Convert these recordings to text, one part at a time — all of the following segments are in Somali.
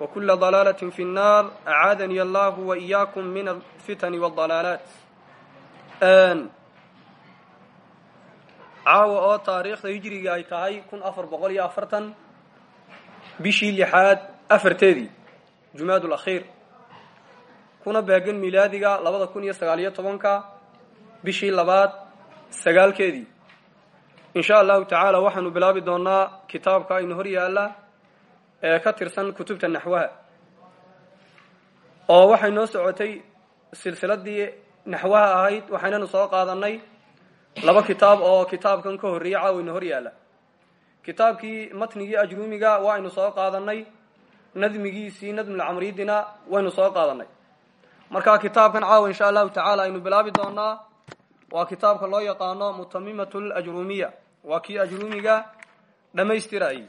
وكل ضلالة في النار. acaadanii الله waiyaakum من الفتن والضلالات. caawa oo taariikhda hijriga ay tahay kun afar boqol iyo afartan bishii lixaad afarteedii jumaad lakhiir kuna beegan milaadiga labada kun iyo sagaaliyo tobanka bishii labaad sagaalkeedii in sha allahu tacaala waxaanu bilaabi doonaa kitaabka aynu hor ee ka tirsan kutubta naxwaha oo waxay noo socotay silsiladii naxwaha ahayd waxaynanu soo qaadanay laba kitaab oo kitaabkan ka horreeyey caawayna hor yaalla. Kitaabkii matnigii ajruumiga waa aynu soo qaadanay nadmigiisii nadmulcamridina waynu soo qaadanay marka kitaabkan caawa insha allahu tacaala aynu bilaabi doonaa waa kitaabka loo yaqaano mutamimat lajruumiya waa kii ajruumiga dhamaystirayy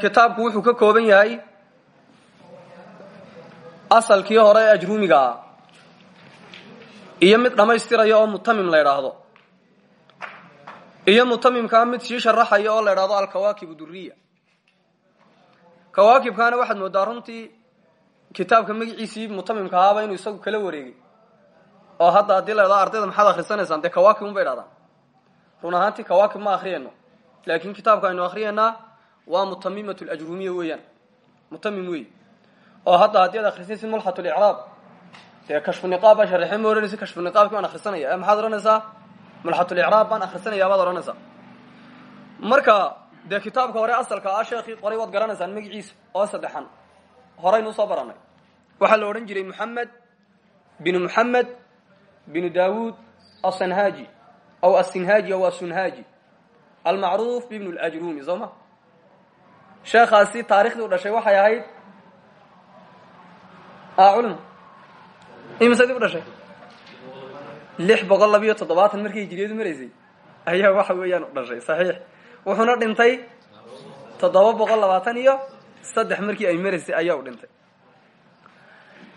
kitaabku wuxuu ka kooban yahay asalkii hore ee ajruumiga ah. Iyo mid dhammaystiraya oo mutamim la idhaahdo iyo mutamimkaa mid sii sharaxaya oo la idhahdo alkawaakib duriya kawaakibkaana waxaad moodaa runtii kitaabka magaciisii mutamimka ahaaba inuu isagu kala wareegay oo hadda haddii la idhahdo ardayda maxaad akhrisanaysaan dee kawaakib un bay idhahdaan run ahaantii ma akhriyayno laakiin kitaabka aynu akriyaynaa waa mutamimat lajruumiya weeyaan. Mutamim wey oo hadda haddii ad akrisaysid mulxat licraab dee kashfu niqaab baa sharaxe ma odhanaysid kashfu niqaabki baan akrisanaya ee maxaad odhanaysaa? Mulxatulicraab baan akrisanayaa baad odhanaysaa. Marka dee kitaabka hore asalka ah sheekii qoray waad garanaysaan magaciisa oo saddexan. Horaynu u soo baranay waxaa la odhan jiray moxamed binu moxamed binu daawuud asanhaji aw asinhaji aw asunhaji almacruuf bibn lajrumi soo ma sheekhaasi taarikhdii u dhashay waxay ahayd culm imise dib u dhashay lix boqol labiyo toddobaatan markii hijiriyadu maraysay waxa weeyaan dhashay saxiix wuxuuna dhintay toddoba boqol labaatan iyo saddex markii ay maraysay ayaa u dhintay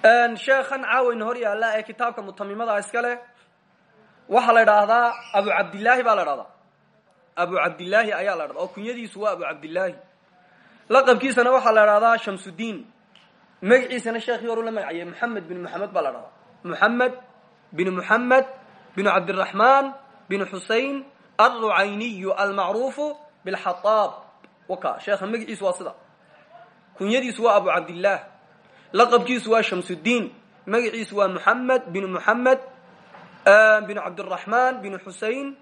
sheekhan caawayna hor yaalla ee kitaabka mutamimada iska leh. Waxaa la idhaahdaa abu cabdillaahi baa la idhahdaa abu cabdillaahi ayaa la dhahda oo kunyadiisu waa abu cabdillaahi. Laqabkiisana waxaa la idhahdaa shamsudiin magaciisana sheekhii horu la magacayay moxamed bin moxamed baa la dhahdaa moxamed bin moxamed bin cabdiraxmaan bin xusein alrucayniyu almacruufu bilxataab waka sheekha magaciisu waa sida. Kunyadiisu waa abu cabdillaah laqabkiisu waa shamsudiin magaciisu waa moxamed bin moxamed bin cabdiraxmaan bin xusein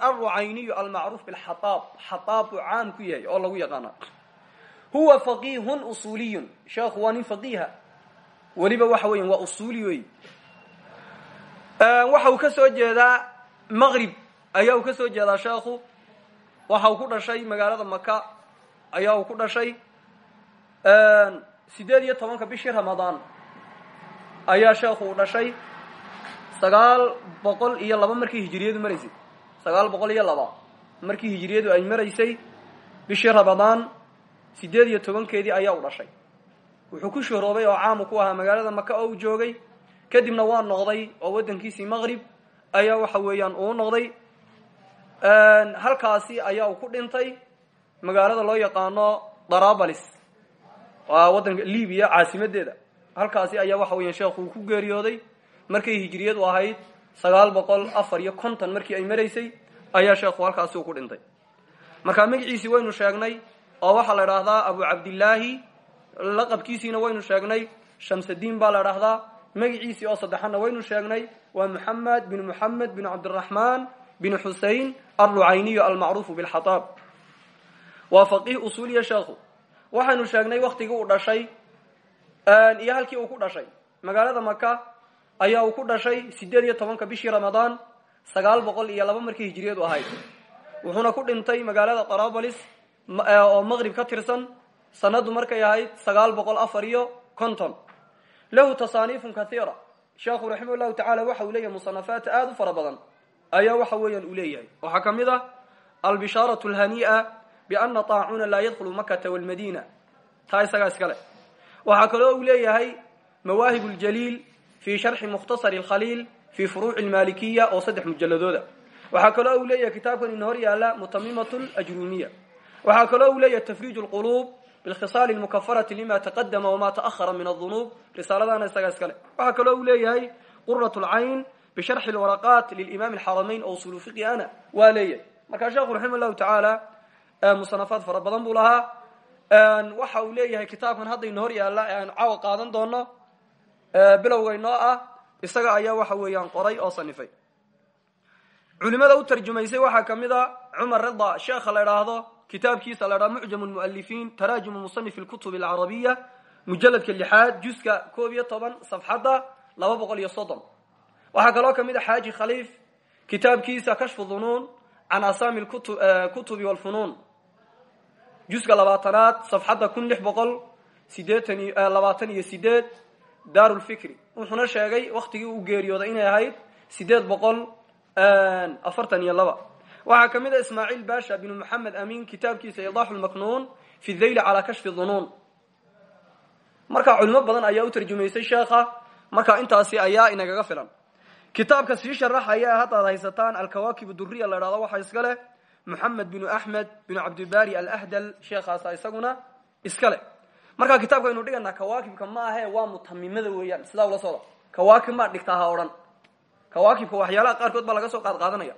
alrucayniyu almacruuf bilxataab xataab buu caam ku yahay oo lagu yaqaana huwa faqiihun usuuliyun. Sheekhu waa nin faqiiha. Weliba waxa weyan waa usuuli wey waxa uu ka soo jeedaa maqrib ayaa uu ka soo jeedaa sheekhu. Waxa uu ku dhashay magaalada maka ayaa uu ku dhashay sideed iyo tobanka bishii ramadaan ayaa sheekhu uu dhashay sagaal boqol iyo laba markii hijiriyadu maraysay. Sagaal boqol iyo laba markii hijiriyadu ay maraysay bishii ramadaan sideed iyo tobankeedii ayaa u dhashay. Wuxuu ku shuhroobay oo caamu ku ahaa magaalada maka oo joogay. Kadibna waa noqday oo waddankiisii maqrib ayaa waxa weeyaan uu noqday. Halkaasi ayaa uu ku dhintay magaalada loo yaqaano darabalis waa waddanka libiya caasimadeeda. Halkaasi ayaa waxa weeyaan sheekhu ku geeriyooday. Markay hijiriyadu ahayd sagaal boqol afar iyo konton markii ay maraysay ayaa sheekhu halkaasi ku dhintay. Marka magaciisii waynu sheegnay oo waxaa la idhaahdaa abu cabdillaahi laqabkiisiina waynu sheegnay shamsadiin baa la dhahdaa magiciisii oo saddexana waynu sheegnay waa muxamed bin muxamed bin cabdiraxmaan bin xusein alrucayniyu almacruufu bilxataab. Waa faqiih usuuliya sheekhu waxaynu sheegnay waktigii uu dhashay. Iyo halkii uu ku dhashay. Magaalada maka ayaa uu ku dhashay sideed iyo tobanka bishii ramadaan sagaal boqol iyo laba markii hijiriyadu ahayd. Wuxuuna ku dhintay magaalada tarabolis oo maqrib ka tirsan sanadu markay ahayd sagaal boqol lahu tasaaniifun kathiira. Sheekhu raximah llahu waxa uu leeyahay musanafaat aada u fara ayaa waxa weeyaan uu leeyahay. Waxaa ka mid ah albishaaratu alhanii'a biana taacuna laa yadkhulu makata walmadina taa isagaa iskale waxaa kaloo uu leeyahay mawaahib ljaliil fi sharxi mukhtasar اkhaliil fi furuuci lmalikiya oo saddex mujaladooda waxaa kaloo uu leeyahay kitaabkan ina hor yaalla mutamimat ajrumiya waxaa kaloo uu leeyahay tafriij اlqulub bilkhisaal mukafarati lima taqadama wama taahara min adunuub risaaladana isagaa iskale waxaa kaloo uu leeyahay qurat lcayn bisharxi lwaraqat lilimaam alxaramayn oo usulu fiqi ana waa leeyahay. Markaa sheekhu raxima llahu tacaala musanafaad fara badan buu lahaa. Waxa uu leeyahay kitaabkan hadda ina hor yaalla ee aan caawa qaadan doono bilowgaynoo ah. Isaga ayaa waxa weeyaan qoray oo sanifay culimada u tarjumaysay waxaa ka mid a cumar rida sheekha kitaabkiisa la idhahdo mucjam lmu'alifiin taraajumu musanif lkutub alcarabiya mujaladka lixaad juska koob iyo toban safxadda laba boqol iyo soddon. Waxaa kaloo ka mid a xaaji khaliif kitaabkiisa kashfu dunuun can asaami kutubi walfunuun juska labaatanaad safxadda kun lix boqol sideetan labaatan iyo sideed daarulfikri wuxuuna sheegay waktigii uu geeriyooday inay ahayd sideed boqol afartan iyo laba. Waxaa ka mid a ismaaciil basha binu moxamed amin kitaabkiisa idaaxu lmaknuun fi dhayli calaa kashfi dunuun. Marka culimo badan ayaa u tarjumaysay sheekha marka intaasi ayaa inagaga filan. Kitaabka sii sharaxaya haddaad haysataan alkawaakib duriya la dhahdo waxaa iska moxamed binu axmed binu cabdibari alahdal sheekhaasa isaguna iska leh markaa kitaabka aynu dhiganaa kawaakibka ma ahe waa mutamimada weeyaan. Sidaa ula socda kawaakib maa dhigtaa ha odhan kawaakibka waxyaalaha qaarkood baa laga soo qaad qaadanaya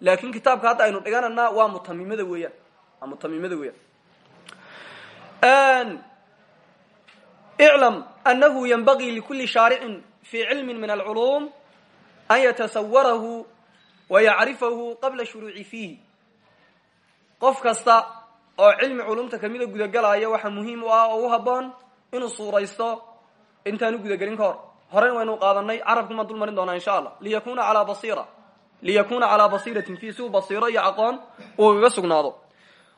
laakin kitaabka hadda aynu dhigananaa waa mutamimada weeyaan. Waa mutamimada weeyaan. Iclam anahu yanbagii likuli shaaricin fi cilmin min alculuum an yatasawarahu wa yacrifahu qabla shuruuci fiihi qof kasta oo cilmi culumta kamida gudagelaya waxaa muhiim u ah oo u haboon inuu suuraysto intaanu gudagelin ka hor. Horen waynu qaadanay carabkumaan dul marin doonaa insha allah. Liyakuna alaa basira liyakuna calaa basiratin fi siu basiiro iyo aqoon uu igaga sugnaado.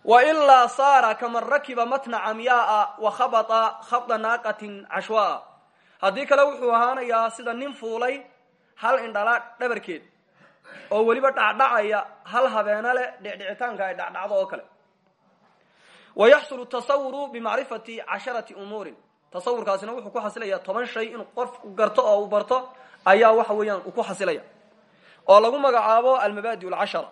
Wa ilaa saara kaman rakiba matna camyaaa wa khabata khabda naaqatin cashwaa. Haddii kale wuxuu ahaanayaa sida nin fuulay hal indhala dhabarkeed oo weliba dhacdhacaya hal habeena leh dhicdhicitaanka ay dhacdhacdo oo kale. Wa yaxsulu tasawuru bimacrifati casharati umuurin. Tasawurkaasina wuxuu ku xasilayaa toban shay inuu qofku garto oo uu barto ayaa waxa weeyaan ku xasilaya. Oo lagu magacaabo almabaadi alcashara.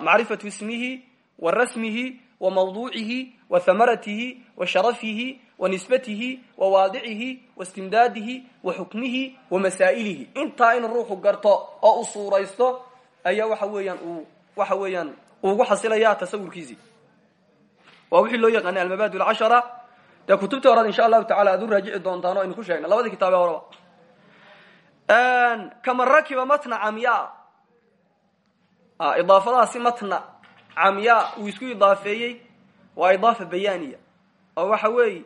Macrifatu ismihi wa rasmihi wa mawduucihi wa hamaratihi wa sharafihi wa nisbatihi wa waadicihi wa istimdaadihi wa xukmihi wa masaa'ilihi. Intaa in ruuxu garto oo u suuraysto ayaa waxa weeyaan uu waxa weeyaan uugu xasilaya tasawurkiisii waa wixii loo yaqaanay almabaadi alcashara dee kutubtii horada insha allahu tacala aad u raajici doontaan o aynu ku sheegnay. Labadii kitaabe horeba kaman rakiba matna camya. Idaafadaasi matna camya uu isku idaafeeyey waa idaafa bayaaniya. Oo waxa weeye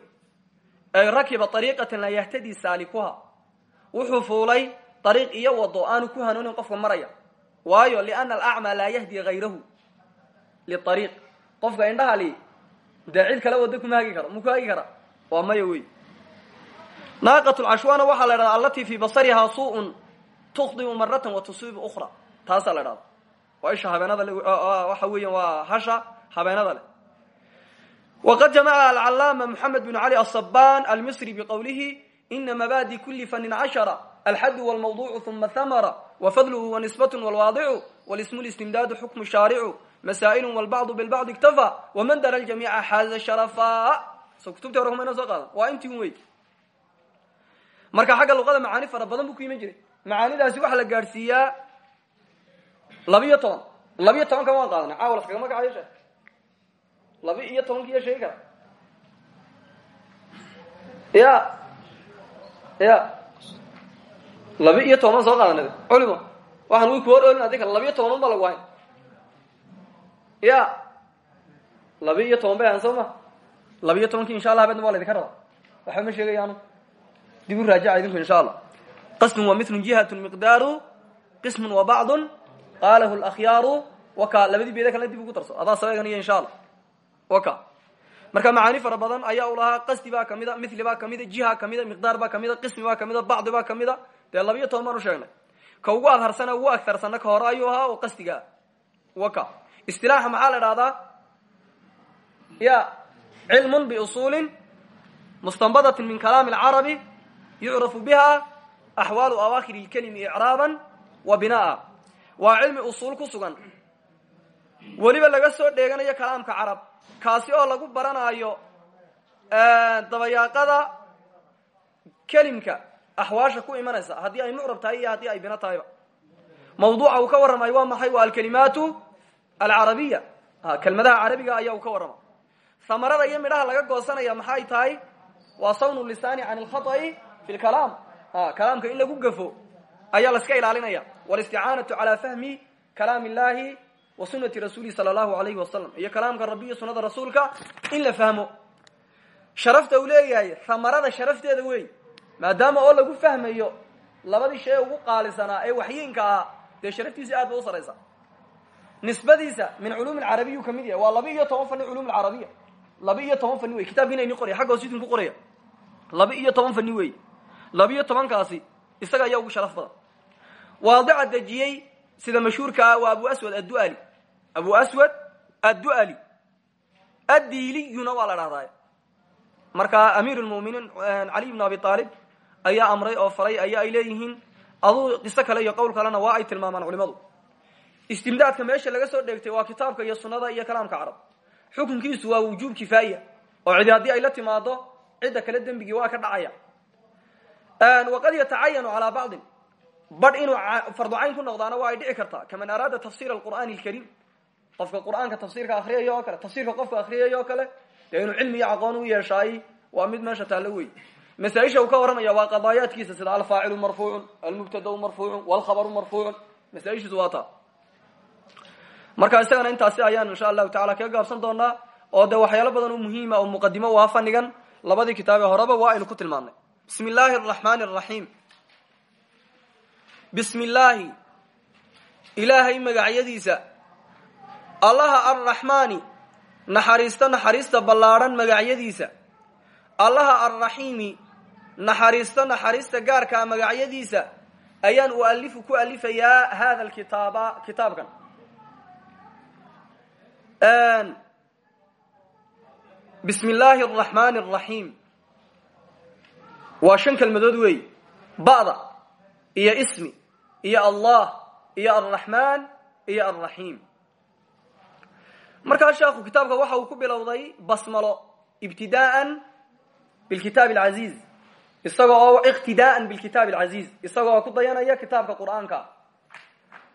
rakiba ariiqatan laa yahtadii saalikuha wuxuu fuulay ariiq iyo wado aanu ku hanuunin qofka maraya waayo liana alacmaa laa yahdi hayrahu liariiq qofka indhaha li dee cid kale kuma hagi karo ku hagi kara. Waa maya wey naaqat lcashwana waxaa la dhahda allatii fii basarihaa suun tukhdiu maratan wa tusiibu ukhra taasaa la dhahda waa isha habeenada waxa weeyan waa hasha habeenada leh. Waqad jamaca alcalaama moxamed bn cali aلصaban almisri bqowlihi ina mabadi kuli fanin cashara alxadu wاlmawducu uma hamara wafadluhu wanisbat wاlwaadicu walismu listimdaadu xukmu shaaricu masaa'ilu wlbacdu bilbacdi iktafa waman dara ljamiica xaaza sharafa so kutubtii hore kuma inoo soo qaadan waa intii un wey marka xagga luqada macaani fara badan buu ku iman jiray macaanidaasi waxaa la gaadhsiiyaa labiyo toban labiyo tobanka waan qaadanay caawa laskaga magacayo sheek laba iyo tobankiiyo sheegi kara ya ya laba iyo toban soo qaadanade culimo waxaan wi ku hor oolin adi kale laba iyo toban ba lagu hayn. Ya laba iyo toban bay ahan soo ma? Laba iyo tobankii insha allah habedna waa laydinka raba waxba ma sheegayaanu? Dib u raajaca idinku insha allah qasdun wa milun jihatun miqdaaru qismun wa bacdun qaalahu lakhyaaru waka labadii beeda kalena dib ugu darso. Adaa soo eganaya insha allah waka marka macaani fara badan ayaa u lahaa qasdi baa kamida mili baa kamida jiha kamida miqdaar baa kamida qismi baa kamida bacdi baa kamida dee laba iyo toban baan u sheegnay. Ka ugu adharsana ugu agtarsana ka hore ayuu ahaa oo qasdigaa waka. Istilaaxa maxaa la dhahdaa ya cilmun biusuulin mustanbadatin min kalaami alcarabi yucrafu biha axwaalu awaakhir lkelimi icraaban wa binaa waa cilmi usuul ku sugan. Weliba laga soo dheeganayo kalaamka carab kaasi oo lagu baranaayo dabayaaqada kelimka axwaasha ku imanaysa haddii ay mucrab tahay iyo haddii ay bino tahayba mawduuca uu ka warramay waa maxay waa alkalimaatu alcarabiya kelmadaha carabiga ayaa uu ka warrama hamarada iyo midhaha laga goosanaya maxay tahay waa sawnu lisaani can alkhaطa'i fi lkalaam kalaamka in lagu gafo ayaa laska ilaalinaya walisticaanatu calaa fahmi kalaam illahi wa sunati rasuulihi sala allahu alayhi wasalam iyo kalaamka rabbi iyo rasuulka in la fahmo sharafta uu leeyahay hamarada sharafteeda wey maadaama oo lagu fahmayo labadii shay ugu qaalisanaa ee waxyiinka ahaa dee sharaftiisa aad ba u saraysa. Nisbadiisa min culuumi alcarabiyu ka mid yahay. Waa laba fani culum alcarabiya. Laba iyo toban fani wey kitabkiina ini qoraya. Xagga hoos idinku qoraya. Laba iyo fani wey laba iyo tobankaasi isaga ayaa ugu sharaf badan. Waadica dejiyey sida mashhuurka ah abu aswad adduali. Abu aswad addu'ali. Addiiliyuna waa la dhahdaa marka amiir lmuminiin cali bn abi aalib ayaa amray oo faray aya ay leeyihiin. Aduu qiso kale iyo qowl kalena waa ay tilmaamaan culimadu. Istimdaadka meesha laga soo dheegtay waa kitaabka iyo sunada iyo kalaamka carab. Xukunkiisu waa wujuub kifaaya oo cidi haddii ay la timaado cidda kale dembigii waa ka dhacaya. Waqad yatacayanu calaa bacdin badh inuu fardu cayn ku noqdaana waa ay dhici kartaa. Kaman araada tafsir alqur'aani alkariim. Qofka qur'aanka tafsiirka akriyayo oo kale tafsiirka qofka akriyayo oo kale dee inuu cilmi iyo u yeeshaay waa mid meesha taallo wey masaaisha uu ka warramaya waa qadaayaadkiisa sida alfaacilu marfuucun almubtadau marfuucun walkhabaru marfuucun. Masaaishiisu waa taa marka isagana intaasi ayaan insha allahu tacala kaga gaabsan doonaa oo dee waxyaalo badan oo muhiima oo muqadimo waa fanigan labadii kitaabee horeba waa aynu ku tilmaannay. Bismi illaahi araxmaani araxiim bismi illaahi ilaahay magacyadiisa. Allaha arraxmaani naxariista naxariista ballaadhan magacyadiisa. Allaha arraxiimi naxariista naxariista gaarkaa magacyadiisa ayaan ualifu ku alifayaa hada alkitaaba kitaabkan. Bismi illaahi araxmaani araxiim waa shan kelmadood weey ba'da iyo ismi iyo allah iyo alraxmaan iyo alraxiim markaa sheekhu kitaabka waxa uu ku bilowday basmalo ibtidaa'an bilkitaab alcaziiz isaga oo iqtidaa'an bilkitaab alcaziiz isaga oo ku dayanaya kitaabka qur'aanka.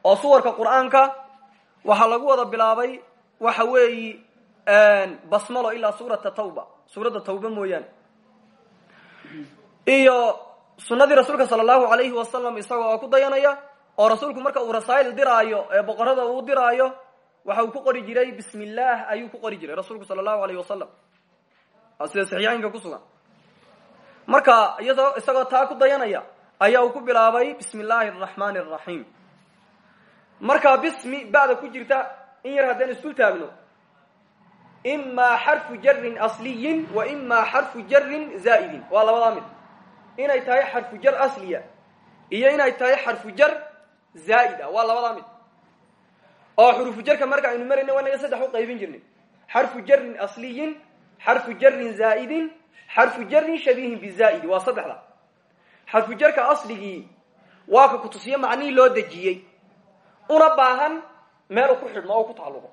Oo suwarka qur'aanka. Waxaa lagu wada bilaabay waxa weeyi basmalo ilaa suurata tawba. Suuradda tawba mooyaane iyo sunadii rasuulka sala alayhi wasalam isaga oo ku dayanaya oo rasuulku marka uu rasaa'il diraayo ee boqorada uu diraayo waxa uu ku qori jiray bismi ayuu ku qori jiray rasuulku sala allahu alayh wasalam sida saxiixaynka ku sugan marka iyadoo isagoo taa ku dayanaya ayaa uu ku bilaabay bismi illaahi araxmaani araxiim bismi ba'da ku jirta in yar haddaan isdul taagno. Imaa xarfu jarin asliyin wa imaa xarfu jarin zaa'idin. Waa labadaa mid. Inay tahay xarfu jar asliya iyo inay tahay xarfu jar zaa'id ah waa oo xurufu jarka marka aynu marayna waa naga saddex u qaybin jirnay. Xarfu jarin asliyin xarfu jarin zaa'idin xarfu jarin shabiihin bizaa'idi waa saddexda xarfu jarka asligii waa ka kutusiyo macnihii loo dejiyey una baahan meel ku xidhmo oo ku tacalluqo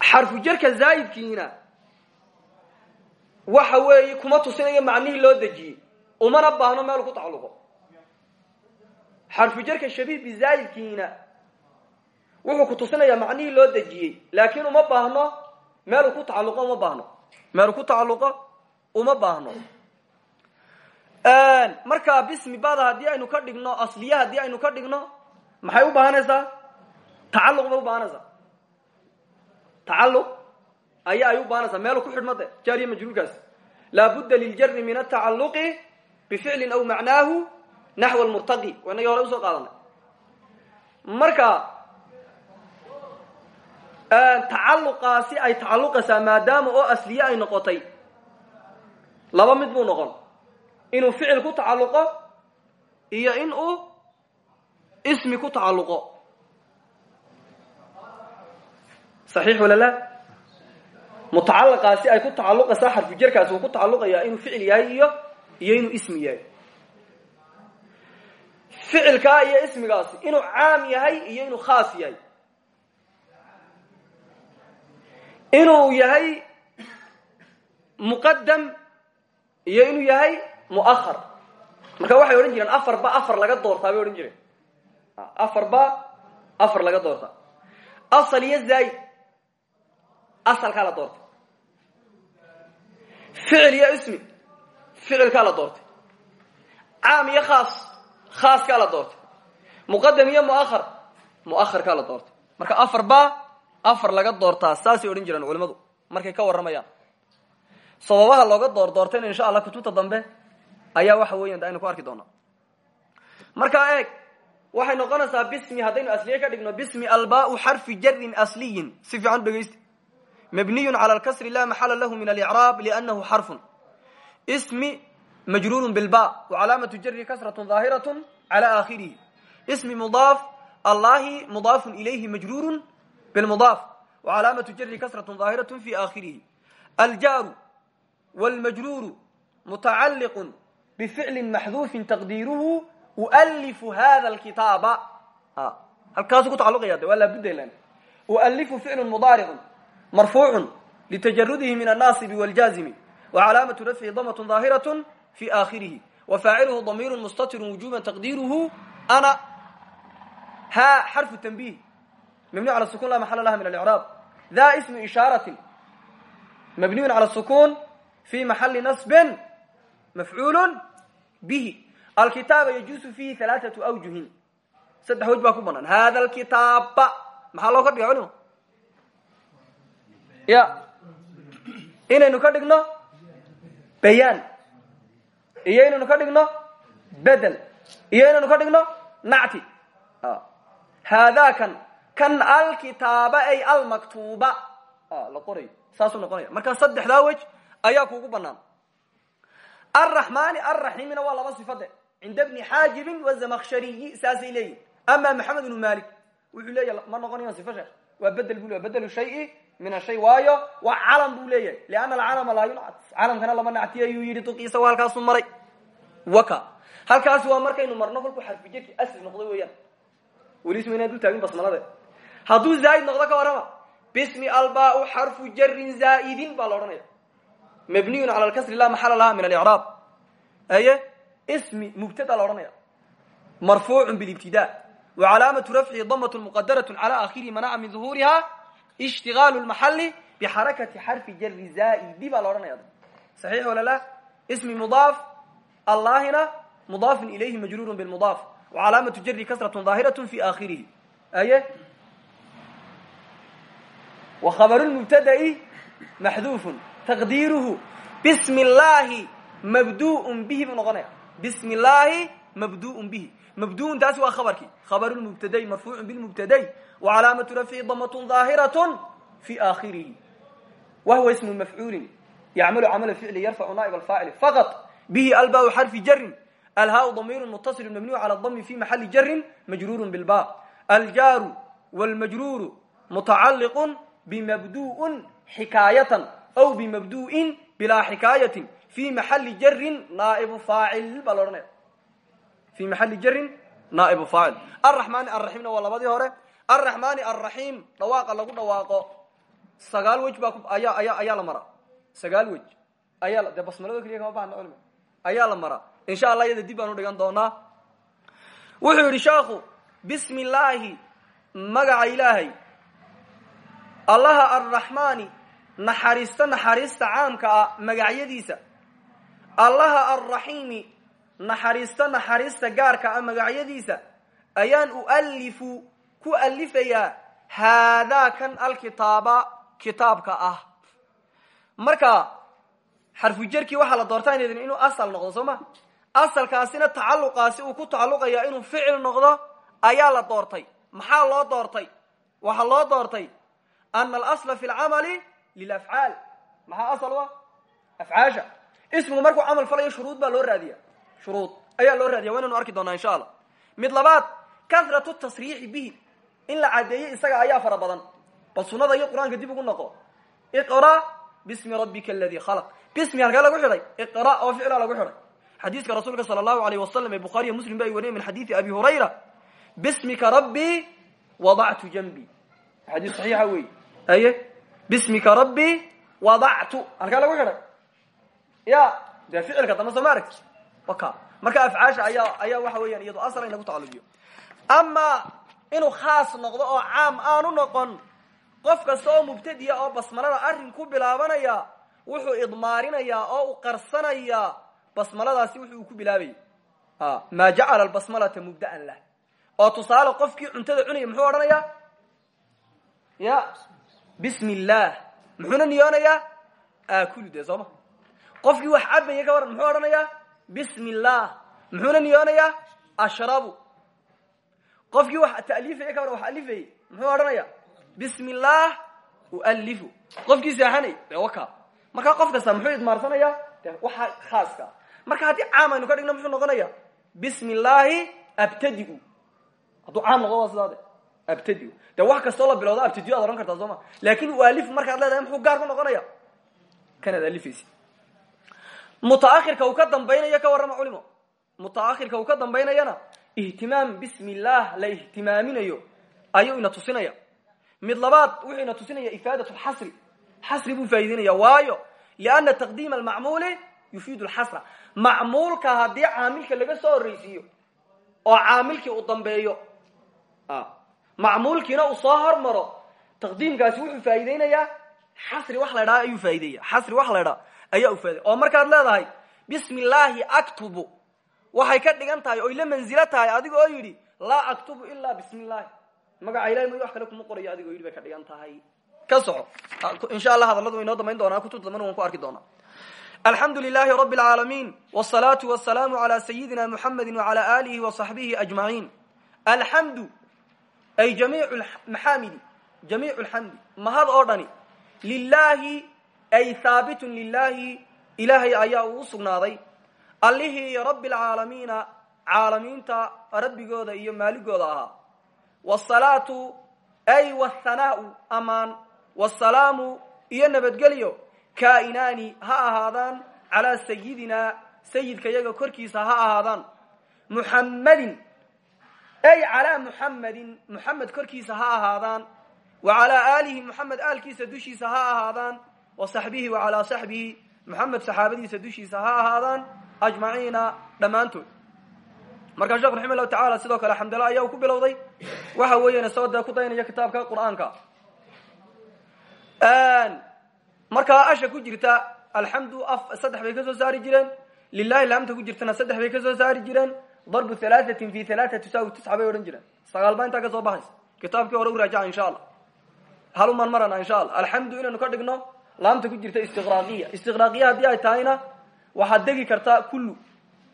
xarfu jarka zaa'idkiina waxa weeye kuma tusinayo macnihii loo dejiyey umana baahno meel ku tacalluqo xarfu jarka shabiih bizaa'idkiina wuxuu ku tusinayaa macnihii loo dejiyey laakiin uma baahno meelu ku meelu ku tacalluqo uma baahno. Markaa bismi bada haddii aynu ka dhigno asliye haddii aynu ka dhigno maxay u baahanaysaa? Tacalluq u baahanaysaa. Tacalluq aya ay u baahanaysaa. Meelu ku xidhma de jaariya majruurkaas laabudda liljari min atacaluqi bificlin aw macnaahu naxw lmurtaqi waa inagii hore u soo qaadanay. Marka tacalluqaasi ay tacalluqaysaa maadaama oo asliye ay noqotay laba mid buu noqon. Inuu ficil ku tacalluqo iyo in ismi ku tacalluqo. Saxiix wala la mutacalaqaasi ay ku tacalluqaysaa xarfu jerkaasi uu ku tacalluqayaa inuu ficil yahay iyo iyo inuu ismi yahay. Ficilkaa iyo ismigaasi inuu caam yahay iyo inuu khaas yahay inuu yahay muqadam iyo inuu yahay muahar marka waxay odhan jireen afar ba afar laga doortaa bay odhan jireen. Afar ba afar laga doortaa. Asal iyo zaid asalkaa la doortay. Ficil iyo ismi ficilkaa la doortay. Caam iyo khaas khaaskaa la doortay. Muqadam iyo muahar muaharkaa la doortay. Marka afar ba afar laga doortaa saasay odhan jireen culimadu markay ka warramayaan. Sababaha looga door doortayna insha allah kutubta dambe ayaa waxa weyan aynu ku arki doonaa. Markaa eeg waxay noqonaysaa bismi haddaynu asliye ka dhigno bismi albau xarfi jarin asliyin. Si fiican u dhegeysta mabniyu cala lkasri la maxala lahu min alicraab liannahu xarfun. Ismi majruurun bilba wacalaamatu jari kasratu daahiratu cala aakhirihi. Ismi mudaaf allahi mudaafun ilayhi majruurun bilmudaaf wacalaamatu jari kasratu daahiratu fi aakhirihi aljaaru wlmajruuru mutacalliqu bficli maxduufin taqdiiruhu ualifu hada lkitaaba halkaasu ku tacaluqaya de waa laabudlan ualifu ficlu mudaaricu marfuucu litajarudihi min annaasibi wاljaazimi wacalaamatu rafcihi damt daahiraة fi aakhirihi wafaaciluhu damiiru mustatiru wujuba taqdiiruhu ana ha xarfu tanbih mabniy cala sukun la maxala laha min alcraab da ismu ishaarati mabniyun cala sukun fi maxali nasbin mafcuul bihi alkitaaba yajuusu fihi alaaatu awjuhin saddex wej baa ku banaan hada alkitaaba maxaa loo ka dhiga culimo ya inaynu ka dhigno bayaan iyo inaynu ka dhigno bedel iyo inaynu ka dhigno nacti haadaa kan alkitaaba ay almaktuuba. La qorayo saasuu noqonaya markaa saddexdaa wej ayaa kuugu banaan araxmaani arraxiimina waa laba sifade cinda bni xaajibin wazamakhshariyi saasay leeyihiin ama maxamed ibnu malik wuxuu leeyahy ma noqonayo sifa sheekh. Waa bedel bu le bedelu shayi min ashay waayo waa calam buu leeyahay. Lianna alcalama laa yuncat calamkana lama nactiy ayuu yidhi duqiisa waa halkaasu maray. Waka. Halkaasi waa markaynu marno kolkuu xarfi jirki asli noqdo weeyaan. Weli isma inaan dul taagin basmalade hadduu zaaid noqdo ka warrama. Bismi albau xarfu jarin zaaidin baa la odhanaya mabniyun cala lkasri la maxala laha min alicraab aye ismi mubtada la odhanaya marfuucu bilibtida. Wa calaamatu rafcihi damat muqadarat cala akhirihi manaca min duhuriha ishtigaalu lmaxali bixarakati xarfi jari zaaidi baa la odhanaya saxiix wala la ismi mudaaf. Allahina mudaafun ilayhi majruurun bilmudaaf. Wa calaamatu jari kasratu daahiratu fi aakhirihi. Aye wa khabaru lmubtada'i maxduufun taqdiiruhu bismi illaahi mabduun bihi buu noqonaya. Bismi illaahi mabduun bihi. Mabduun taasi waa khabarkii khabaru lmubtaday marfuucun bilmubtaday wa calaamatu rafcihi damatun daahiratun fi aakhirihi. Wa huwa ismu mafcuulin yacmalu camala ficli yarfacu naa'ib alfaacili faqat bihi albau xarfi jarin alhaau damiiru mutasilu mabniyu cala dami fi maxali jarin majruurun bilba aljaaru wlmajruuru mutacalliqun bimabdu'un xikaayatan aw bimabdu'in bilaa xikaayatin fi maxali jarin naaibu faacil baa la odhanaya fi maxali jarin naaibu faacil arraxmaani arraxiimna waa labadii hore arraxmaani arraxiim dhawaaqa lagu dhawaaqo sagaal wej baa ayaa ayaa ayaa la maraa sagaal wej ayaa dee basmalado keliya kama bahana culmi ayaa la maraa insha allah iyada dib baan u dhigan doonaa wuxuu yidhi sheekhu bismi illaahi magaca ilaahay allaha arraxmaani naxariista naxariista caamka ah magacyadiisa. Allaha alraxiimi naxariista naxariista gaarka a magacyadiisa ayaan ualifu ku alifayaa haadaa kan alkitaaba kitaabka ah. Marka xarfujerkii waxaa la doortaa inuu asal noqdo soo ma? Asalkaasina tacalluqaasi uu ku tacalluqaya inuu ficil noqdo ayaa la doortay. Maxaa loo doortay? Waxaa loo doortay ana alasla fi lcamali lilafcaal maxaa asal u ah afcaasha ismigu markuu camal falayo shuruud baa loo raadiya shuruud ayaa loo raadiya wa inaynu arki doonaa insha allah mid labaad kasratu tasriixi bihi in la caddeeyo isaga ayaa fara badan bal sunada iyo qur'aanka dib ugu noqo iqra bismi rabbika aladi khalaq bismi halkee lagu xidhay iqra oo ficla lagu xidhay xadiiska rasuulka sala allahu alayh wasalam ee bukhaariyo muslim ba ay wariyay min xadiidi abi hurayra bismika rabbii wadactu janbi xadiis saxiixa wey aye bismika rabbii wadactu halkee lagu xidhay? Ya dee ficilka damba soo ma waka marka afcaasha ayaa ayaa waxa weeyaan iyado asal in lagu tacallujiyo ama inuu khaas noqdo oo caam aanu noqon qof kasta mubtadiya oo basmalada arrin ku bilaabanaya wuxuu idmaarinayaa oo u qarsanayaa basmaladaasi wuxu uu ku bilaabaya maa jacala albasmalata mubda'an lah. Oo tusaale qofkii cuntada cunaya muxuu odhanayaa? Ya bismi illaah muxuuna niyoonayaa? Aakulu dee sooma. Qofkii wax cabaya ka waran muxuu odhanayaa? Bismi illaah muxuuna niyoonayaa? Ashrabu. Qofkii wax ta'liifaya ka waran wax alifayay muxuu odhanaya bismi illaah ualifu qofkii seexanay dee waka markaa qof kasta muxuu idmaarsanayaa? De waxa khaaska. Marka haddii caam aynu ka dhigno muxuu noqonaya bismi illaahi abtadiu. Hadduu caam de abtadiu de wax kastoo la bilowdo abtadiu ad odhan kartaa soo ma laakin ualifu markaad leedahay muxuu gaar ku noqonaya? Kanaad alifaysi mutaakhirka uu ka dambaynayo ka warrama culimo. Mutaakhirka uu ka dambaynayana ihtimaam bismi la ihtimaaminayo ayuu ina tusinaya. Mid labaad wuxuu ina tusinaya ifaadat lxasri xasri buu faa'ideynaya waayo lianna taqdiima almacmuuli yufiidu lxasra macmuulka haddii caamilka laga soo horreysiiyo oo caamilkii uu dambeeyo macmuulkiina uu soo hormaro taqdiimkaasi wuxuu faa'iideynayaa xasri wax la ydhaha ayuu faa'ideeya xasri wax la ydhaha ayaa u faaidey oo markaad leedahay bismi aktubu. Waxay ka dhigan tahay oy la adiga oo yidhi laa aktubu ilaa bismi magaca ilahi may wax kale kuma qorayo adigoo yidhi bay ka dhigan ka soco. Insha allah hadalladu way inoo dambayn doonaa kutubta dambana waan ku arki doonaa. Alxamdu lilahi rabi اlcaalamiin wsalaatu wasalaamu calaa sayidina muxamedi wacala alihi wasaxbihi ajmaciin. Alxamdu ay jamiicu maxaamidi jamiicu lxamdi mahad oo dhani lilaahi ay haabitun lilaahi ilaahay ayaa uu sugnaaday. Allihii rabbi alcaalamiina caalamiinta rabbigooda iyo maaligooda ahaa. Wsalaatu ay wthanaau amaan. Wsalaamu iyo nabadgelyo kaa'inaani ha ahaadaan calaa sayidina sayidka yaga korkiisa ha ahaadaan. Muxammadin ay calaa muxammadin muxamed korkiisa ha ahaadaan wa calaa aalihi muxamed aalkiisa dushiisa ha ahaadaan wa saxbihi wa calaa saxbihi muxamed saxaabadiisa dushiisa ha ahaadaan ajmaciina dhammaantood. Markaa sheekhu raxima llahu tacala sidoo kale xamdala ayaa ku bilowday waxa weeyaan isagoo dee ku daynaya kitaabka qur'aanka. Markaa asha ku jirta alxamdu saddex bay ka soo saari jireen lilahi laamta ku jirtana saddex bay ka soo saari jireen darbu halaaثatin fi halaaثa tusaawi tisca bay odhan jireen. Sagaal baa intaa ka soo baxaysa. Kitaabkii hore u raajaca insha allah halumaan marana insha allah alxamdu inaynu ka dhigno laamta ku jirta istiqraaqiya istiqraaqiya haddii ay tahayna waxaad degi kartaa kullu.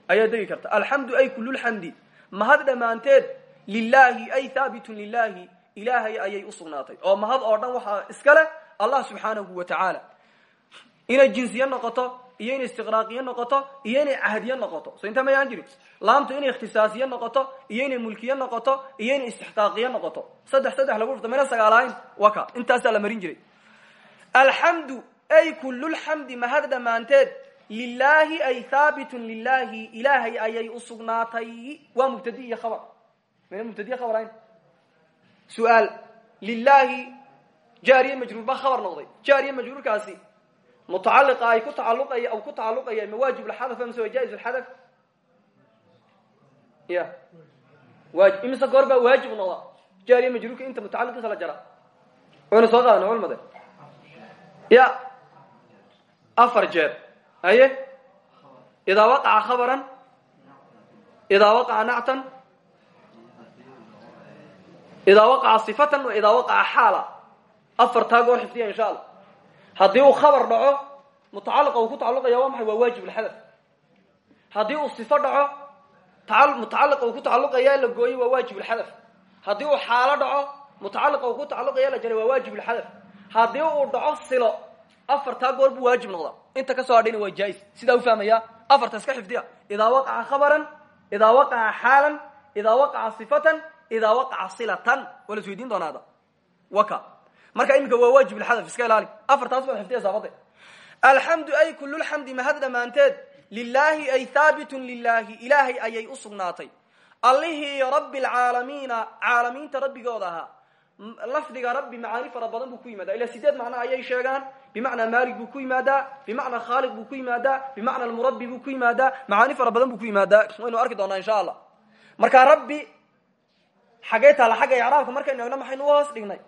Ayaad degi karta. Alxamdu ay kululxamdi mahad dhammaanteed lilahi ay haabitun lilahi ilaahay ayay usugnaatay oo mahad oo dhan waxaa iska leh allah subxaanahu wa tacaala inay jinsiye noqoto iyo inay istiqraaqiye noqoto iyo inay cahdiye noqoto. So intaa mayaan jirin. Laamtu inay ikhtisaasiye noqoto iyo inay mulkiye noqoto iyo inay istixqaaqiye noqoto. Saddex saddex lagu dhurto mayna sagaalahayn waka intaasaa la marin jiray. Alxamdu ay kululxamdi mahad dhammaanteed lilahi ay haabitun lilahi ilaahay ayay usugnaatay waa mubtadi iyo khabar. Mayna mubtadiye khabar ahayn su'aal lilahi jaariye majruur baa khabar noqday. Jaariye majruurkaasi mutacaliqa ay ku tacalluqaya ku tacalluqaya ma waajib lxadaf mise waa jaa-iz lxadaf ya waajib imise goor baa waajib noqda jaariye majruurka inta mutacalliqiisa la jara waynu soo qaadana culmade ya afar jeer haye idaa waqaca khabaran idaa waqaca nactan idaa waqaca sifatan wa idaa waqaca xaala afartaa goor xifdiya insha allah haddii uu khabar dhaco mutacaliqa uu ku tacaluqaya waa maxay? Waa waajib lxadaf haddii uu sifo dhaco mutacaliqa uu ku tacaluqaya la gooyo waa waajib lxadaf haddii uu xaalo dhaco mutacaliqa uu ku tacaluqaya la jaray waa waajib lxadaf haddii uu dhaco silo afartaa goor buu waajib noqda inta ka soo hadhayna waa jaa-is sidaa ufahmaya afarta iska xifdiya. Idaa waqaca khabaran idaa waqaca xaalan idaa waqaca sifatan idaa waqaca silatan. Waa la is weydiin doonaada. Waka marka iminka waa waajib lxadaf iska ilaali. Afartaas baad xifdiyaysaa bade alxamdu ay kululxamdi mahad dhammaanteed lilaahi ay haabitun lilaahi ilaahay ayay u sugnaatay. Allihii rabbi alcaalamiina caalamiinta rabbigooda ahaa lafdiga rabbi macaani fara badan buu ku yimaadaa. Ilaa sideed macno ayay sheegaan bimacnaa maalik buu ku yimaadaa bimacnaa khaaliq buu ku yimaadaa bimacna almurabbi buu ku yimaadaa macaani fara badan buu ku yimaadaa. Waynu arki doonaa insha allah. Marka rabbi xaggee taala xagga icraabka markaynu egno maxaynu uhoos dhignay?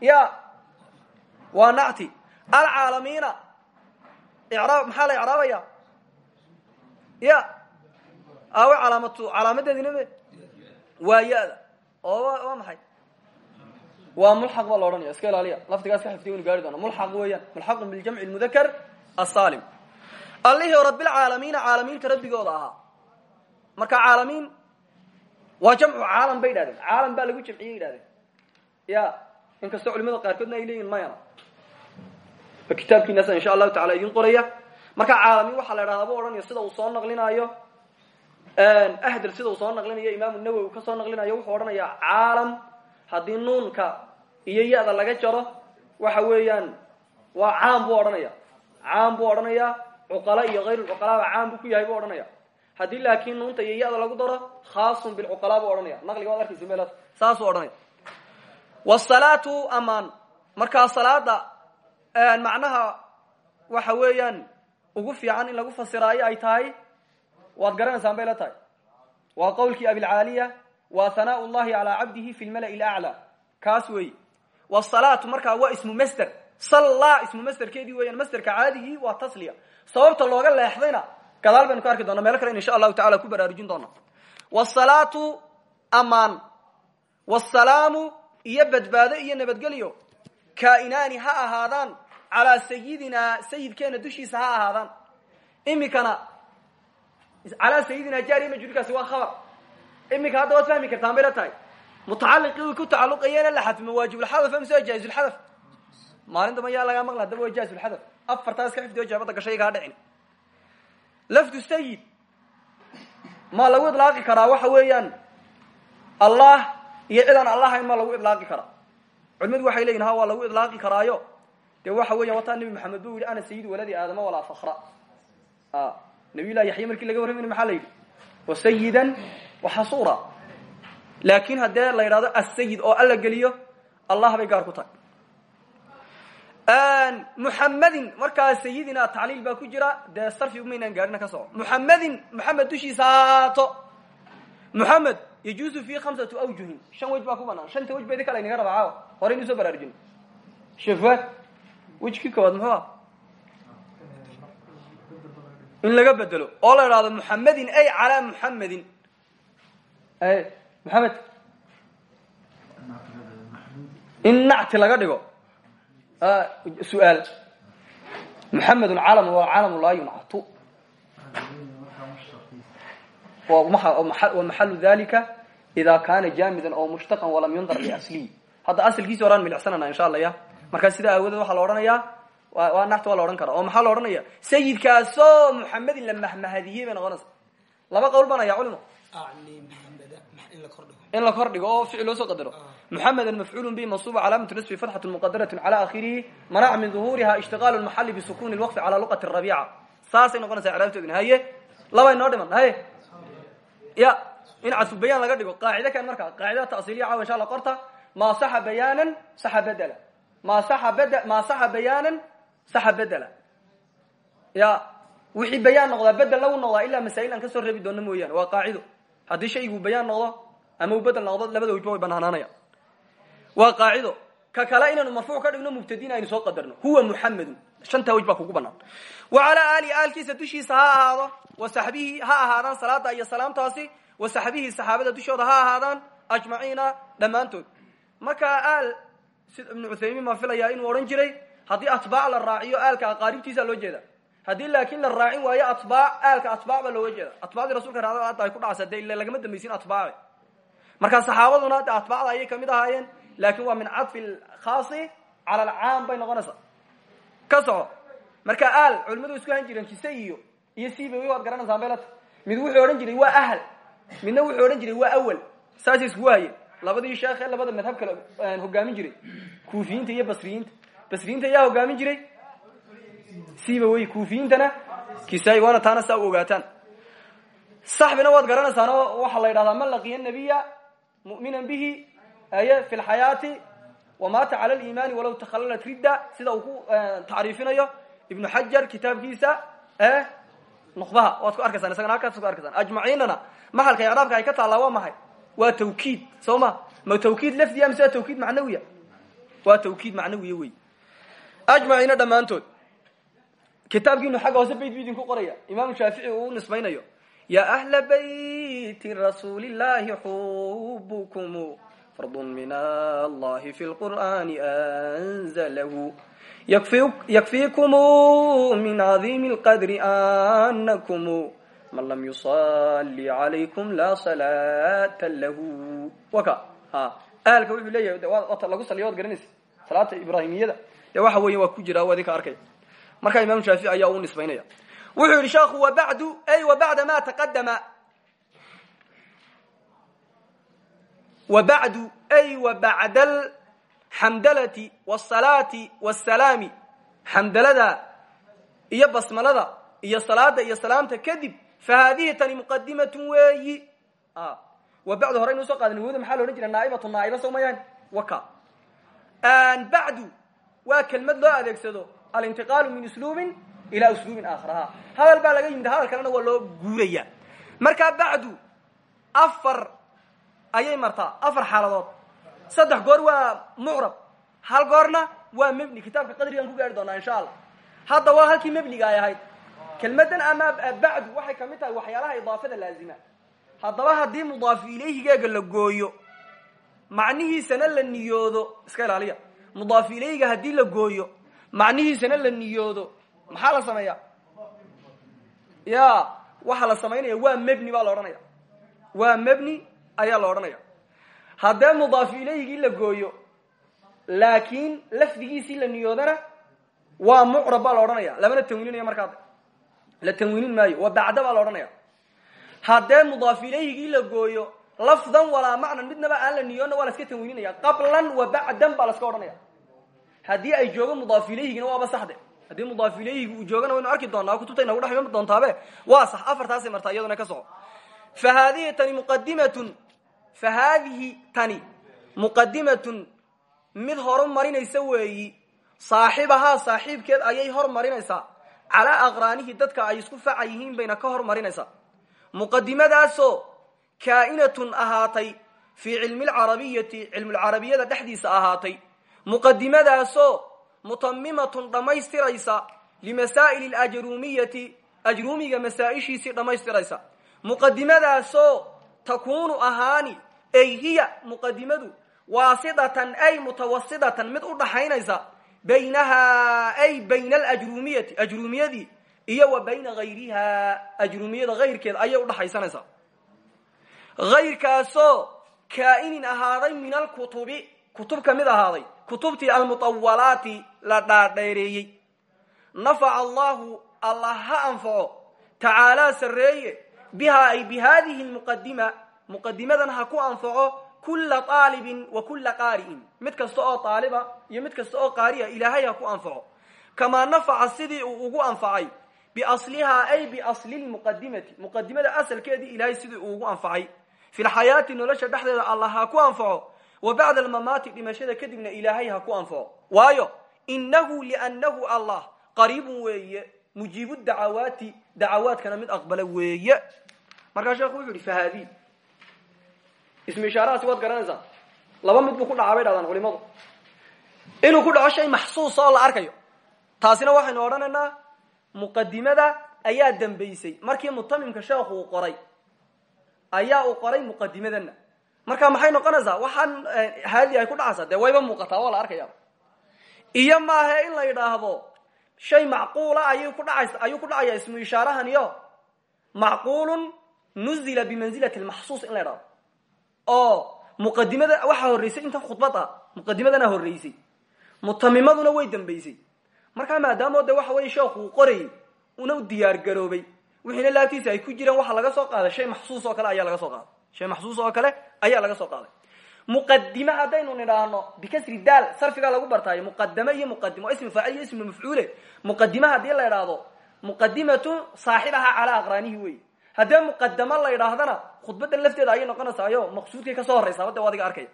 Ya waa nacti alcaalamiina. Iraab maxaa la icraabaya ya. Awe calaamatu calaamadeedina me waa ya-da. Oo waa maxay? Waa mulxaq baa la odhanaya iska ilaaliya. Laftigaas ka xifdiya waynu gaari doona mulxaq weeyaan mulxaqun biljamci lmudakar asalim allihii rabbilcaalamiina caalamiinta rabbigooda ahaa. Marka caalamiin waa jamcu caalam bay yidhahdeen. Caalam baa lagu jamciyey yidhahdeen. Ya inkastoo culimada qaarkoodna ay leeyihiin mayana kitaabkiinaasa insha allahu tacala idin qoraya. Marka caalamiin waxaa la idhahdaa bu odhanaya sida uu soo naqlinaayo. Ahdel sida uu soo naqlinayo imaamu nawowi ka soo naqlinayo wuxuu odhanaya caalam haddii nuunka iyo ya-da laga jaro waxa weeyaan waa caam buu odhanaya caam buu odhanaya cuqala iyo hayr lcuqalaaba caam buu ku yahay buu odhanaya haddii laakiin nuunta iyo ya-da lagu daro khaasun bilcuqalaa buu odhanaya naqliga waad arkaysa meel saasuu odhanaya wsalaatu amaan. Markaa salaada macnaha waxa weeyaan ugu fiican in lagu fasiraayo ay tahay waad garanaysaan bay la tahay. Waa qowlkii abilcaaliya wa hanaa llahi calaa cabdihi fi lmala'i laclى kaas markaa waa ismu master sallaa ismu masterkeedii weeyaan masterka caadigii waa tasliya. Sababta looga leexdayna gadaal baynu ka arki doona meelo kale in insha allahu tacala ku baraarujin doona wsalaatu amaan. Wsalaamu iyo badbaado iyo nabadgelyo. Kainaani ha ahaadaan calaa sayidinaa sayidkeena dushiisa ha ahaadaan. Imikana calaa sayidinaa jaariya majruurkaasi waa khabar. Iminka hadda fahmi kartaan bay la tahay. Mutacaliqii uu ku tacaluqayeena la xadfimo waajibulxadaf waa jaaizulxadaf maalin damba yaa lagaa maqla haddaba waa jaaizulxadaf afartaas ka xifdiyo jaabada gashay kaa dhicin. Lafdu sayid ma lagu idlaaqi karaa waxa weeyaan allah iyo cidaan allahayn ma lagu idlaaqi karaa culimadu waxay leyihin ha waa lagu idlaaqi karaayo. Dee waxa weya wataa nebi maxamed bu yihi ana sayid waladi aadama walaa fakra nabiy llahi yaxya markii laga warramayna maxaa la yidhi? Wasayidan waxasuura laakin haddee la yidhahdo asayid oo alla geliyo allah bay gaar ku tahay. Muxamedin markaa sayidina tacliil baa ku jira dee sarfi umaynaan gaarina ka soco muxamedin muxamed dushiisa haato muxamed yajuusu fi khamsatu awjuhin shan wej baa ku banaan shanta wej ba idin kala inaga raba caawa hore inu soo baraarujin shafwaad wejkii koowaad muxuu ah in laga bedelo oo la idhahdo muxamedin ay calaa muxamedin muxamed in nacti laga dhigo su'aal muxamedun calam waa calamu laa yuncatu wamaxalu dalika ida kana jamidan oo mushtaqan walam yundar liasliyi hadda asalkiisi horaan milicsanana insha alla ya markaa sidaa aawadeed waxaa la odhanaya waa nacti waa la odhan kara oo maxaa la odhanaya sayidkaasoo muxamedin la mahmahadiyey bay noqonaysa laba qowl baan ayaa culimo in la kordhigo oo ficil loo soo qadaro muxameda mafcuul bi mansuba calaamatu nasbi fatxat muqadaraة calى akhirihi manac min duhuriha ishtiqaal maxali bisukuni اlwaqfi calى luqati الrabica saasay noqonaysaa craabtoodina haye laba inoo dhiman haye ya in cadfu bayaan laga dhigo. Qaacide kan markaa qaacida tasiliya cawa insha alla qorta ma saxa bayaanan saxa bedela. Ma saxa bed ma saxa bayaanan saxa bedela. Ya wixii bayaan noqdaa bedel lagu noqdaa ilaa masaa'il aan ka soo reebi doona mooyaane waa qaacido. Haddii shaygu bayaan noqdo ama uu bedel noqdo labada wejba way banaanaanaya waa qaacido ka kale inaynu marfuuc ka dhigno mubtadin aynu soo qadarno. Huwa muxamedun shantaa wej baa kugu banaan. Wa calaa aalihi aalkiisa dushiisa ha ahaado wa saxbihi ha ahaadaan salaada iyo salaamtaasi wa saxbihi saxaabada dushooda ha ahaadaan ajmaciina dhammaantood. Markaa aal sida ibnu cuthaymiin baan filayaa inuu odhan jiray haddii atbaac la raaciyo aalka aqaaribtiisa loo jeeda. Haddii laakiin la raacin waayo atbaac aalka atbaac baa looga jeeda. Atbaacdii rasulka raacda hadda ay ku dhacsa dee ila lagama dambaysin atbaaci markaa saxaabaduna de atbaacda ayay ka mid ahaayeen laakin waa min cadfi lkhaasi cala alcaam bay noqonaysaa. Ka soco. Marka aal culimadu isku han jireen kise iyo iyo sibawi waad garanaysaa beelata mid wuxuu odhan jiray waa ahl midna wuxuu odhan jiray waa awal. Saasay iskugu labadii sheekhe labada madhab kale hogaamin jiray. Kuufiyiinta iyo basriyiinta. Basriyiinta ayaa hogaamin jiray. Sibawey kuufiyiintana. Kisaayi waana taana saa u ogaataan. Saxbina waad garanaysaano la yidhahdaa man laqiya nabiya mu'minan bihi aye fi lxayaati wamaata cala liimaani walaw takhallalat ridda sida uu ku tacriifinayo ibnu xajar kitaabkiisa e nuqbaha waad ku arkaysaan isagana halkaas ku arkaysaan ajmaciinana maxalka icraabka ay ka taallaa waa maxay waa tawkiid soo ma ma tawkiid lafdiya mise waa tawkiid macnawiya waa tawkiid macnawiya wey ajmaciina dhammaantood kitaabkiinu xagga hoose bayt bu idinku qoraya imaamu shaafici uu nisbaynayo ya ahla bayti rasuuli llahi xubukum allahi fi lqur'ani anzalahu yakfikum min cadiimi lqadri anakum man lam yusali calaykum laa salaata lahu waka ha ahalka wuxuu leeyahay wata lagu saliya waad garanaysa salaata ibraahimiyada dee waxa weya waa ku jira adinka arkay markaa imam shaafici ayaa u nisbaynaya wuxuu yidhi sheekhu wabadu ay wa bacda ma taqadama wa bacdu ay wa bacda alxamdalati wsalaati wsalaami xamdalada iyo basmalada iyo salaada iyo salaamta kadib fa haadihi tani muqadimatun weeyi. Wa bacdu hore inuu soo qaadan wooda maxaa la odhan jira naaibatu naaiba soo mayaan. Waka bacdu waa kelmad loo adeegsado alintiqaalu min usluubin ila usluubin aakhar hadal baa laga yimid hadal kalena waa loo guuraya markaa bacdu afar ayay martaa afar xaaladood. Saddex goor waa mucrab hal goorna waa mebni kitaabka qadrigaan ku gaari doonaa insha allah hadda waa halkii mebniga ay ahayd. Kelmadan ama bacdu waxay ka mid tahay waxyaalaha idaafada laazima. Haddaba haddii mudaafu ilayhigeega la gooyo macnihiisana la niyoodo iska ilaaliya. Mudaafu ilayhiga haddii la gooyo macnihiisana la niyoodo. Maxaa la sameeya ya waxaa la samaynaya waa mebni baa la odhanaya. Waa mebni ayaa la odhanaya. Haddee mudaafu ilayhigii la gooyo laakiin lafdigiisii la niyoodana waa mucrab la odhanaya. Lamana tanwiininayo markaa la tanwiinin maayo waa bacda la odhanaya. Haddee mudaafu ilayhigii la gooyo lafdan walaa macnan midnaba aan la niyoonna waa iska tanwiininaya. Qablan wa bacdan baa iska odhanaya. Haddii ay joogo mudaaf ilayhigina waaba saxde. Haddii mudaaf ilayhigi uu joogana waynu arki doonaa kutubta inagu dhex iman doontaabe waa sax. Afartaasay martaa ka soco fa haadihi tani muqadimatun fa haadihi tani muqadimatun mid horumarinaysa weeyi saaxibahaa saaxiibkeed ayay hormarinaysaa calaa aqraanihi dadka ay isku faca yihiin bayna ka hormarinaysaa muqadimadaasoo kaa'inatun ahaatay fii cilmi lcarabiyati cilmulcarabiyada dhexdiisa ahaatay muqadimadaasoo mutamimatun dhammaystiraysa limasaa'il alajruumiyati ajruumiga masaa-ishiisii dhammaystiraysa muqadimadaasoo takuunu ahaani ay hiya muqadimadu waasidatan ay mutawasidatan mid u dhaxaynaysa baynahaa ay bayna alajruumiyati ajruumiyadii iyo wa bayna hayrihaa ajruumiyada hayrkeed ayay udhaxaysanaysaa hayrkaasoo kaa'inin ahaaday min alkutubi kutub ka mid ahaaday kutubtii almutawalaati la dhaadheereeyey. Nafaca allahu allah ha anfaco tacaalaa sarreeye bihaa ay bi haadihi lmuqadima muqadimadan ha ku anfaco kula aalibin wa kula qaari'in. Mid kasta oo aaliba iyo mid kasta oo qaari'a ilaahay ha ku anfaco. Kamaa nafaca sidii uu ugu anfacay biaslihaa ay biasli lmuqadimati muqadimada asalkeedii ilaahay sidii uu ugu anfacay. Fi lxayaati nolosha dhexdeeda allah ha ku anfaco wa bacda almamaati dhimashada kadibna ilaahay ha ku anfaco. Waayo inahu liannahu allah qariibun weeye mujiibu dacawaati dacawaadkana mid aqbala weeye markaa sheekhu wuxu yihi fahaadi ismu ishaarahaasi waad garanaysaa. Laba mid buu ku dhacaa bay dhahdaan culimadu. Inuu ku dhaco shay maxsuus oo la arkayo. Taasina waxaynu odhanaynaa muqadimada ayaa dambaysay. Markii mutamimka sheekhu uu qoray ayaa uu qoray muqadimadana marka maxay noqonaysaa? Waxaan haadii ay ku dhacaysaa. Dee wayba muuqataa waa la arkaya iyo maahe in la yidhaahdo shay macquula ayuu ku dhacaysa ayuu ku dhacaya ismu ishaarahaniyo macquulun nuzila bimanzilati lmaxsuus in la yidhahdo oo muqadimada waxaa horreysay intan khudbad ah muqadimadana horreysay. Way dambaysay. Markaa maadaamo de waxa weye sheekhu uu qorayay una diyaar garoobay wixiina laabtiisa ay ku jiraan waxaa laga soo qaaday shay maxsuus oo kale ayaa laga soo qaaday. Shay maxsuus oo kale ayaa laga soo qaaday. Muqadime haddaynu nidhaahno bikasri daal sarfigaa lagu bartaayo muqadame iyo muqadimo ismi faacil iyo ismi mafcuule. Muqadime haddii la idhaahdo muqadimatu saaxibaha calaa aqraanihi wey haddee muqadamo la idhaahdana khudbadda lafteeda ayay noqonaysaayo maqsuudkay ka soo horraysaaba de adiga arkaya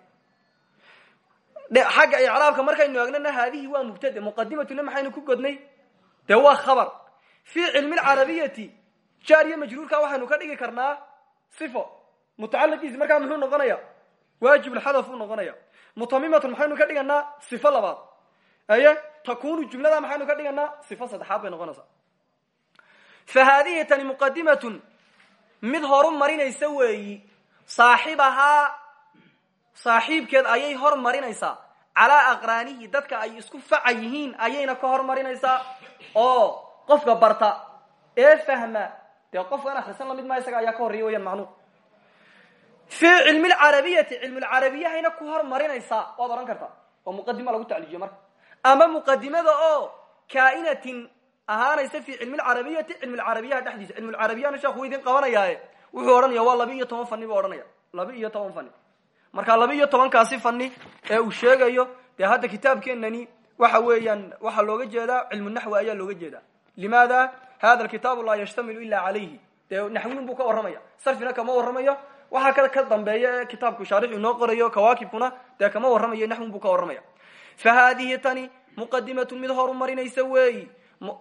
xagga icraabka markaynu eegnana haadihi waa mubtade muqadimatuna maxaynu ku godnay? Dee waa khabar. Fii cilmi lcarabiyati jaar iyo majruurka waxaynu ka dhigi karnaa sifo. Mutacaliqiisi markaa muxuu noqonaya? Waajibulxadaf uu noqonaya. Mutamimatun maxaynu ka dhiganaa sifo labaad. Aye takunu jumlada maxaynu ka dhiganaa sifo saddexaad bay noqonaysaa. Fa haadihi tani muqadimatun mid horu marinaysa weeyi. Saaxibahaa saaxiibkeed ayay hor marinaysaa. Calaa aqraanihi dadka ay isku faca yihiin ayayna ka hor marinaysaa. Oo qofka barta ee fahma dee qofkan akhrisan la mid maa isaga ayaa ka horreeya weyaan macnuhu fii cilmi lcarabiyati cilmulcarabiyahayna ku hor marinaysaa. Waad odhan kartaa oo muqadima lagu tacliijiyo marka. Ama muqadimada oo kainatin ahaanaysa fi cilmi lcarabiyati cilmulcarabiyaha dhexdiisa. Cilmulcarabiyahana sheekhu idin qabanayaaye wuxuu odhanaya waa laba iyo toban fani buu odhanaya laba iyo toban fani marka laba iyo tobankaasi ee uu sheegayo dee hadda kitaabkeenani waxa weeyaan waxaa looga jeedaa cilmu naxwi ayaa looga jeedaa. Limaada hada alkitaabu laa yashtamilu ila calayhi. Dee naxwiyin buu ka warramaya. Sarfina kama warramayo. Waxaa ka ka dambeeya ee kitaabku shaarixu inoo qorayo kawaakibkuna dee kama warramayo naxwin buu ka warramaya. Fa haadihi tani muqadimatun mid horu marinaysa weeyi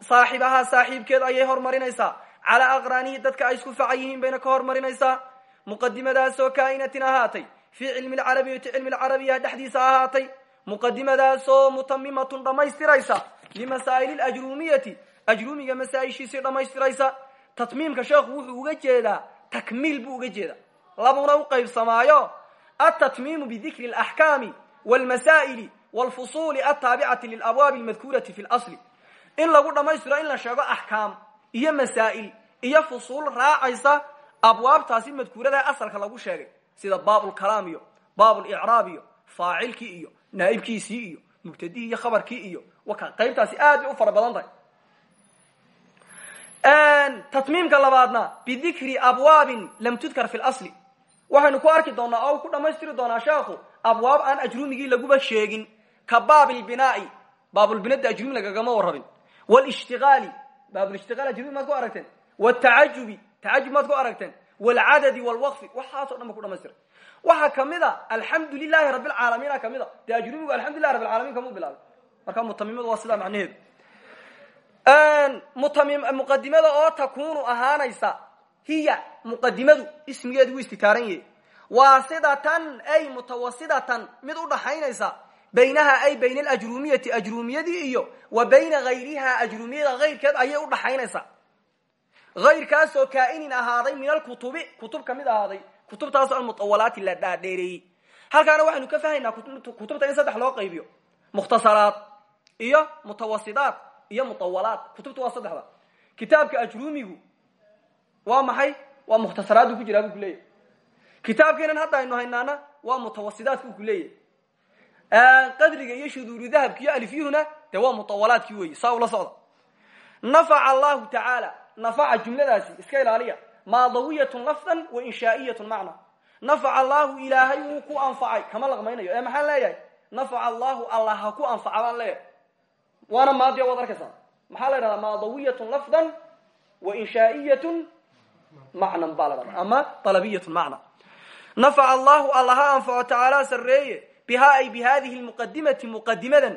saaxibahaa saaxiibkeed ayay hormarinaysaa calaa aqraanihi dadka ay isku faca yihiin bayna ka hormarinaysaa muqadimadaasoo kainatin ahaatay. Fii cilmi lcarabiyati cilmi lcarabiya dhexdiisa ahaatay. Muqadimadaasoo mutamimatun dhammaystiraysa. Limasaa'ili lajrumiyati ajrumiga masaa-ishiisii dhammaystiraysa. Tatmiimka sheekhu wuxuu uga jeedaa takmiil buu uga jeedaa. Labuna u qaybsamaayo altatmiimu bidikri alaxkaami walmasaa'ili walfusuuli altaabicati lilabwaabi almadkuurati fi lasli in lagu dhammaystiro in la sheego axkaam iyo masaa'il iyo fusuul raacaysa abwaabtaasi madkuurada asalka lagu sheegay sida baabulkalaam iyo baabulicraab iyo faacilkii iyo naa'ibkiisii iyo mubtadihii iyo khabarkii iyo waka qaybtaasi aad bay u fara badan tahay. Tatmiimka labaadna bidikri abwaabin lam tudkar fi lasli waxaynu ku arki doonaa oo ku dhammaystiri doonaa sheekhu abwaab aan ajrumigii laguba sheegin ka baabilbinaai baabulbinada ajrumi lagagama warrabin wlishtiaali baabulishtiaal ajrumi maad ku aragteen wtacajubi tacajub maad ku aragteen wlcadadi wlwaqfi waxaaso dhan ba ku dhamaystiray waxaa ka mid a alxamdu lilahi rabi lcaalamiina ka mid a dee ajrumigu alxamdulilah rabi alalamin kamau bilaabay marka mutamimadu waa sidaa macnaheedu muqadimada oo takunu ahaanaysa hiya muqadimadu ismigeedu wuu istitaaran yahay waasidatan ay mutawasidatan mid u dhaxaynaysa baynaha ay bayna alajrumiyati ajrumiyadii iyo wa bayna hayriha ajrumiyada hayrkeed ayay u dhaxaynaysaa hayrkaasoo kaa'inin ahaaday min alkutubi kutub ka mid ahaaday kutubtaasoo almutawalaati la dhaadheereeyey. Halkaana waxaynu ka fahaynaa kutubta in saddex loo qaybiyo. Mukhtasaraad iyo mutawasidaat iyo mutawalaat. Kutubta waa saddexda. Kitaabka ajrumigu waa maxay? Waa mukhtasaraaddu ku jiraa buu ku leeyahy kitaabkeenan hadda aynu haynaana waa mutawasidaatku ku leeyahy qadriga iyo shuduuru dahabki iyo alifyuhuna dee waa mutawalaadkii weeye saa ula socda. Nafaca allahu tacaala nafaca jumladaasi iska ilaaliya. Maadawiyatun lafdan wa inshaa'iyatun macna. Nafaca allahu ilaahay wuu ku anfacay kama laqmaynayo ee maxaan leeyahay? Nafaca allahu allah ha ku anfaca baan leeyahay. Waana maadiya waad arkaysaa. Maxaa la idhahdaa maadawiyatun lafdan wa inshaa'iyatun macnan baa la dhahdaa ama dalabiyatun macna. Nafaca allahu allah ha anfaco tacaala sarreeye biha ay bi hadihi lmuqadimati muqadimadan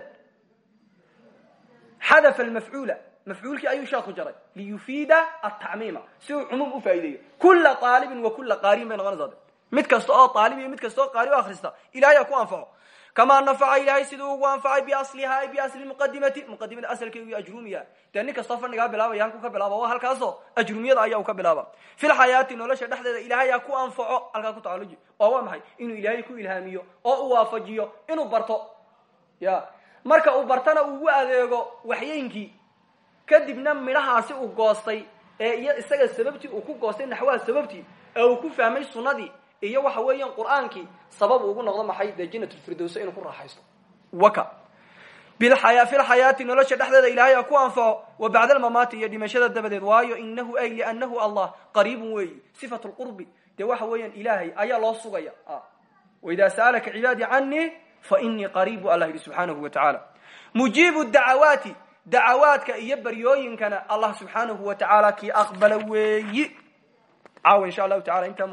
xadafa almafcuula mafcuulkii ayuu sheeku jaray liyufiida atacmiima si uu cumuum u faa'ideeyo kula aalibin wa kula qaariin bay noqonaysaa mid kasta oo aalib iyo mid kasta oo qaari o akhrista ilahay ha ku anfaco kamaa nafaca ilahay siduu ugu anfacay biasliha ay biasli muqadimati muqadimada asalkeedu ajrumiya dee nin kastoo fadhigaa bilaabaya halkuu ka bilaaba waa halkaaso ajrumiyada ayaa uu ka bilaaba fi lxayaati nolosha dhexdeeda ilahay ha ku anfaco halkaa ku tacaluji oo waa maxay inuu ilaahay ku ilhaamiyo oo u waafajiyo inuu barto ya marka uu bartana ugu adeego waxyeynkii kadibna midhahaasi uu goostay ee iyo isaga sababtii uu ku goostay naxwaha sababtii ee uu ku fahmay sunnadii iyo waxa weeyaan qur'aankii sabab ugu noqdo maxay dee janatulfirdowsa inuu ku raaxaysto? Waka. Bilxayaa fi lxayaati nolosha dhexdeeda ilaahay ha ku anfaco wa bacda almamaati iyo dhimashada dabadeed. Waayo inahu ay liannahu allah qariibun weeyi sifatu lqurbi dee waxa weeyaan ilaahay ayaa loo sugaya. Waidaa sa'alaka cibaadii canii fa inii qariib bu allah yidhi subxaanahu wa tacaala mujiibu dacawaati dacawaadka iyo baryooyinkana allah subxaanahu wa tacaala kii aqbala weeyi. Caawa insha allahu tacala intaa